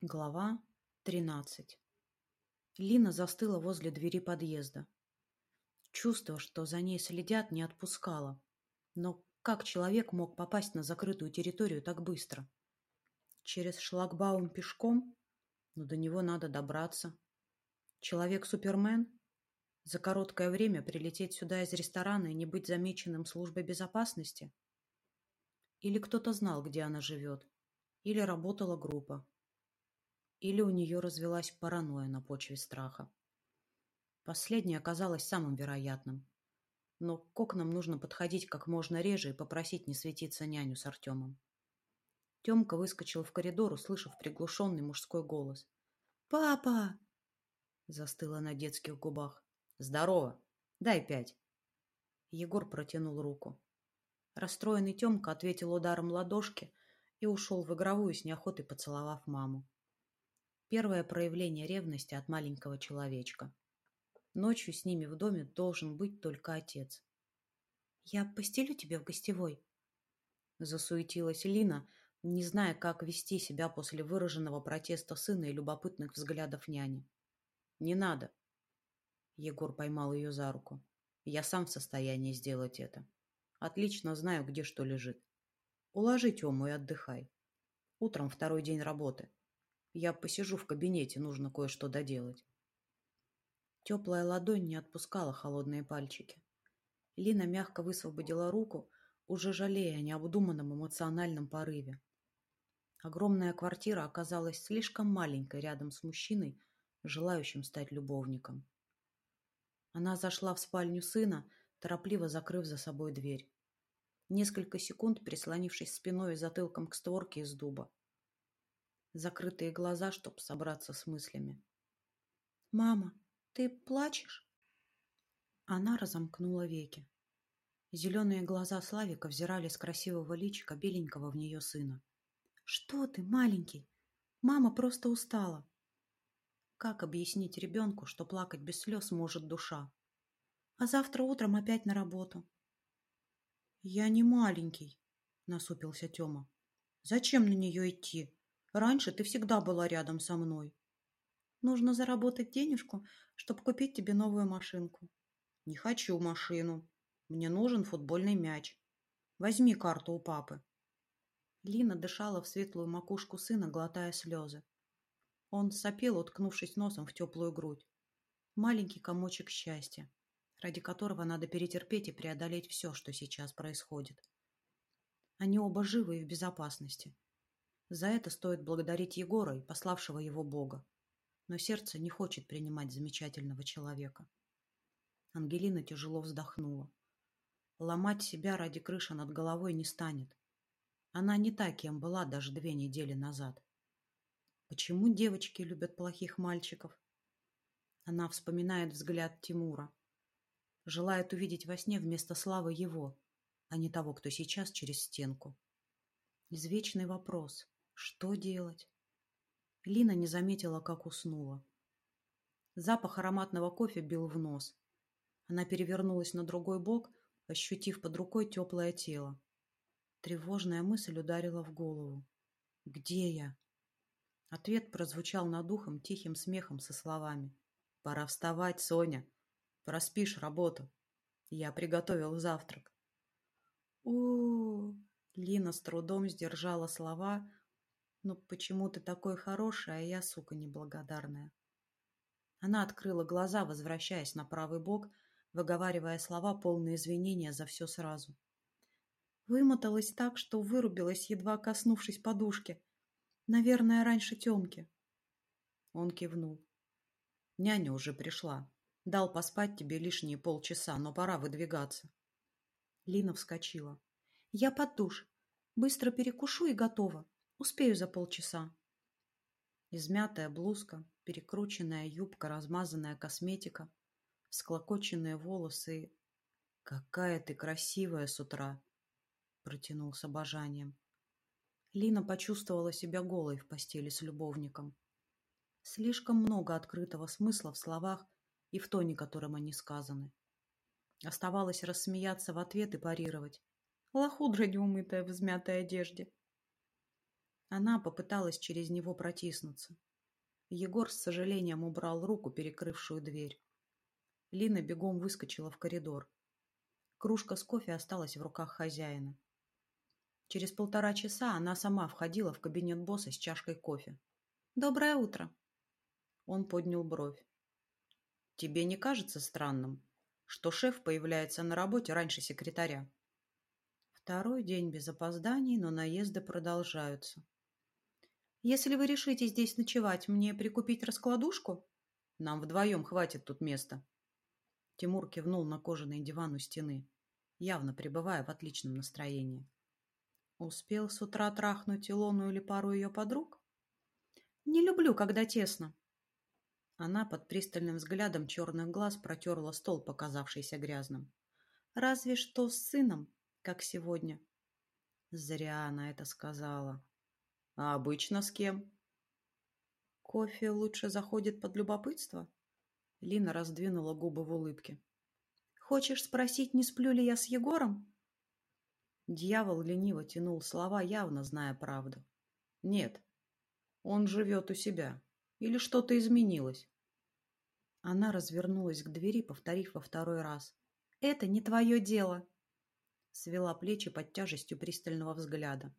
Глава 13 Лина застыла возле двери подъезда. Чувство, что за ней следят, не отпускало. Но как человек мог попасть на закрытую территорию так быстро? Через шлагбаум пешком? Но до него надо добраться. Человек-супермен? За короткое время прилететь сюда из ресторана и не быть замеченным службой безопасности? Или кто-то знал, где она живет? Или работала группа? Или у нее развелась паранойя на почве страха. Последнее оказалось самым вероятным. Но к окнам нужно подходить как можно реже и попросить не светиться няню с Артемом. Темка выскочил в коридор, услышав приглушенный мужской голос. «Папа!» Застыла на детских губах. «Здорово! Дай пять!» Егор протянул руку. Расстроенный Темка ответил ударом ладошки и ушел в игровую с неохотой поцеловав маму. Первое проявление ревности от маленького человечка. Ночью с ними в доме должен быть только отец. «Я постелю тебе в гостевой?» Засуетилась Лина, не зная, как вести себя после выраженного протеста сына и любопытных взглядов няни. «Не надо!» Егор поймал ее за руку. «Я сам в состоянии сделать это. Отлично знаю, где что лежит. Уложи Тему и отдыхай. Утром второй день работы. Я посижу в кабинете, нужно кое-что доделать. Теплая ладонь не отпускала холодные пальчики. Лина мягко высвободила руку, уже жалея о необдуманном эмоциональном порыве. Огромная квартира оказалась слишком маленькой рядом с мужчиной, желающим стать любовником. Она зашла в спальню сына, торопливо закрыв за собой дверь. Несколько секунд прислонившись спиной и затылком к створке из дуба закрытые глаза, чтобы собраться с мыслями. «Мама, ты плачешь?» Она разомкнула веки. Зеленые глаза Славика взирали с красивого личика беленького в нее сына. «Что ты, маленький? Мама просто устала!» Как объяснить ребенку, что плакать без слез может душа? А завтра утром опять на работу. «Я не маленький», — насупился Тёма. «Зачем на нее идти? Раньше ты всегда была рядом со мной. Нужно заработать денежку, чтобы купить тебе новую машинку. Не хочу машину. Мне нужен футбольный мяч. Возьми карту у папы. Лина дышала в светлую макушку сына, глотая слезы. Он сопел, уткнувшись носом в теплую грудь. Маленький комочек счастья, ради которого надо перетерпеть и преодолеть все, что сейчас происходит. Они оба живы и в безопасности. За это стоит благодарить Егора и пославшего его Бога. Но сердце не хочет принимать замечательного человека. Ангелина тяжело вздохнула. Ломать себя ради крыши над головой не станет. Она не та, кем была даже две недели назад. Почему девочки любят плохих мальчиков? Она вспоминает взгляд Тимура. Желает увидеть во сне вместо славы его, а не того, кто сейчас через стенку. Извечный вопрос. Что делать? Лина не заметила, как уснула. Запах ароматного кофе бил в нос. Она перевернулась на другой бок, ощутив под рукой теплое тело. Тревожная мысль ударила в голову. «Где я?» Ответ прозвучал над ухом тихим смехом со словами. «Пора вставать, Соня. Проспишь работу. Я приготовил завтрак». У, -у, -у Лина с трудом сдержала слова, «Ну почему ты такой хороший, а я, сука, неблагодарная?» Она открыла глаза, возвращаясь на правый бок, выговаривая слова, полные извинения за все сразу. Вымоталась так, что вырубилась, едва коснувшись подушки. Наверное, раньше Темки. Он кивнул. Няня уже пришла. Дал поспать тебе лишние полчаса, но пора выдвигаться. Лина вскочила. Я под душ. Быстро перекушу и готова. Успею за полчаса. Измятая блузка, перекрученная юбка, размазанная косметика, всклокоченные волосы. «Какая ты красивая с утра!» — протянул с обожанием. Лина почувствовала себя голой в постели с любовником. Слишком много открытого смысла в словах и в тоне, которым они сказаны. Оставалось рассмеяться в ответ и парировать. Лохудра неумытая в измятой одежде. Она попыталась через него протиснуться. Егор с сожалением убрал руку, перекрывшую дверь. Лина бегом выскочила в коридор. Кружка с кофе осталась в руках хозяина. Через полтора часа она сама входила в кабинет босса с чашкой кофе. «Доброе утро!» Он поднял бровь. «Тебе не кажется странным, что шеф появляется на работе раньше секретаря?» Второй день без опозданий, но наезды продолжаются. «Если вы решите здесь ночевать, мне прикупить раскладушку?» «Нам вдвоем хватит тут места», Тимур кивнул на кожаный диван у стены, явно пребывая в отличном настроении. Успел с утра трахнуть Илону или пару ее подруг? Не люблю, когда тесно. Она под пристальным взглядом черных глаз протерла стол, показавшийся грязным. Разве что с сыном, как сегодня. Зря она это сказала. А обычно с кем? Кофе лучше заходит под любопытство? Лина раздвинула губы в улыбке. «Хочешь спросить, не сплю ли я с Егором?» Дьявол лениво тянул слова, явно зная правду. «Нет, он живет у себя. Или что-то изменилось?» Она развернулась к двери, повторив во второй раз. «Это не твое дело!» Свела плечи под тяжестью пристального взгляда.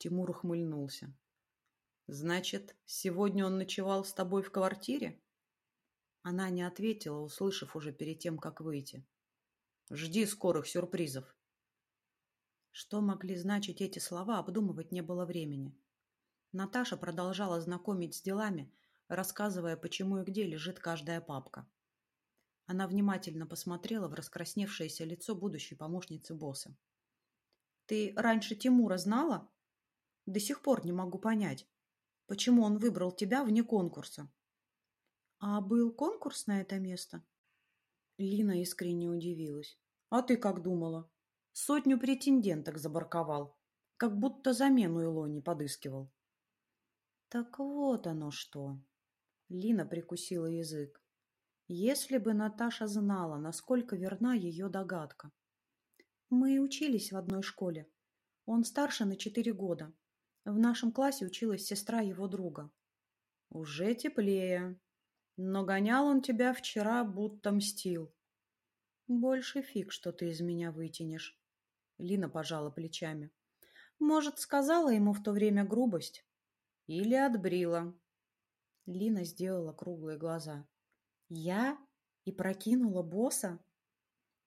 Тимур ухмыльнулся. «Значит, сегодня он ночевал с тобой в квартире?» Она не ответила, услышав уже перед тем, как выйти. «Жди скорых сюрпризов». Что могли значить эти слова, обдумывать не было времени. Наташа продолжала знакомить с делами, рассказывая, почему и где лежит каждая папка. Она внимательно посмотрела в раскрасневшееся лицо будущей помощницы босса. «Ты раньше Тимура знала? До сих пор не могу понять, почему он выбрал тебя вне конкурса». «А был конкурс на это место?» Лина искренне удивилась. «А ты как думала?» «Сотню претенденток забарковал, как будто замену Илоне подыскивал». «Так вот оно что!» Лина прикусила язык. Если бы Наташа знала, насколько верна ее догадка. Мы учились в одной школе. Он старше на четыре года. В нашем классе училась сестра его друга. Уже теплее. Но гонял он тебя вчера, будто мстил. Больше фиг, что ты из меня вытянешь. Лина пожала плечами. Может, сказала ему в то время грубость? Или отбрила? Лина сделала круглые глаза. Я? И прокинула босса?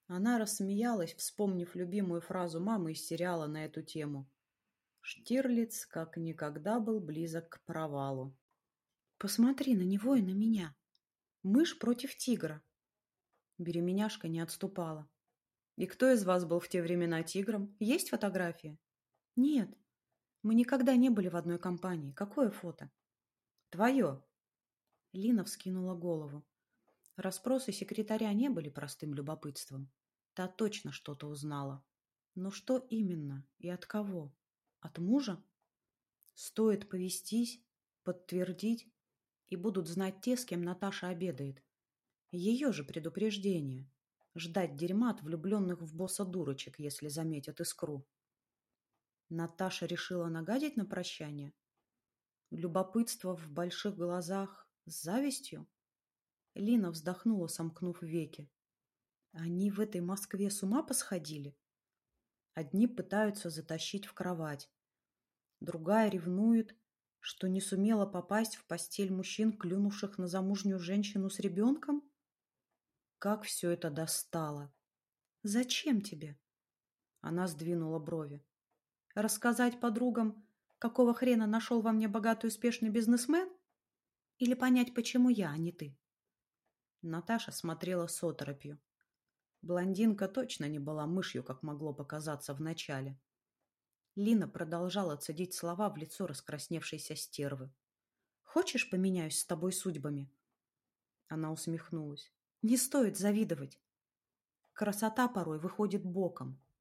Она рассмеялась, вспомнив любимую фразу мамы из сериала на эту тему. Штирлиц как никогда был близок к провалу. Посмотри на него и на меня. Мышь против тигра. Беременяшка не отступала. И кто из вас был в те времена тигром? Есть фотография? Нет. Мы никогда не были в одной компании. Какое фото? Твое. Лина вскинула голову. Распросы секретаря не были простым любопытством. Та точно что-то узнала. Но что именно и от кого? От мужа? Стоит повестись, подтвердить, и будут знать те, с кем Наташа обедает. Ее же предупреждение. Ждать дерьма от влюбленных в босса дурочек, если заметят искру. Наташа решила нагадить на прощание? Любопытство в больших глазах с завистью? Лина вздохнула, сомкнув веки. Они в этой Москве с ума посходили? Одни пытаются затащить в кровать. Другая ревнует, что не сумела попасть в постель мужчин, клюнувших на замужнюю женщину с ребенком? Как все это достало! Зачем тебе? Она сдвинула брови. Рассказать подругам, какого хрена нашел во мне богатый успешный бизнесмен? Или понять, почему я, а не ты? Наташа смотрела с оторопью. Блондинка точно не была мышью, как могло показаться вначале. Лина продолжала цедить слова в лицо раскрасневшейся стервы. «Хочешь, поменяюсь с тобой судьбами?» Она усмехнулась. «Не стоит завидовать. Красота порой выходит боком.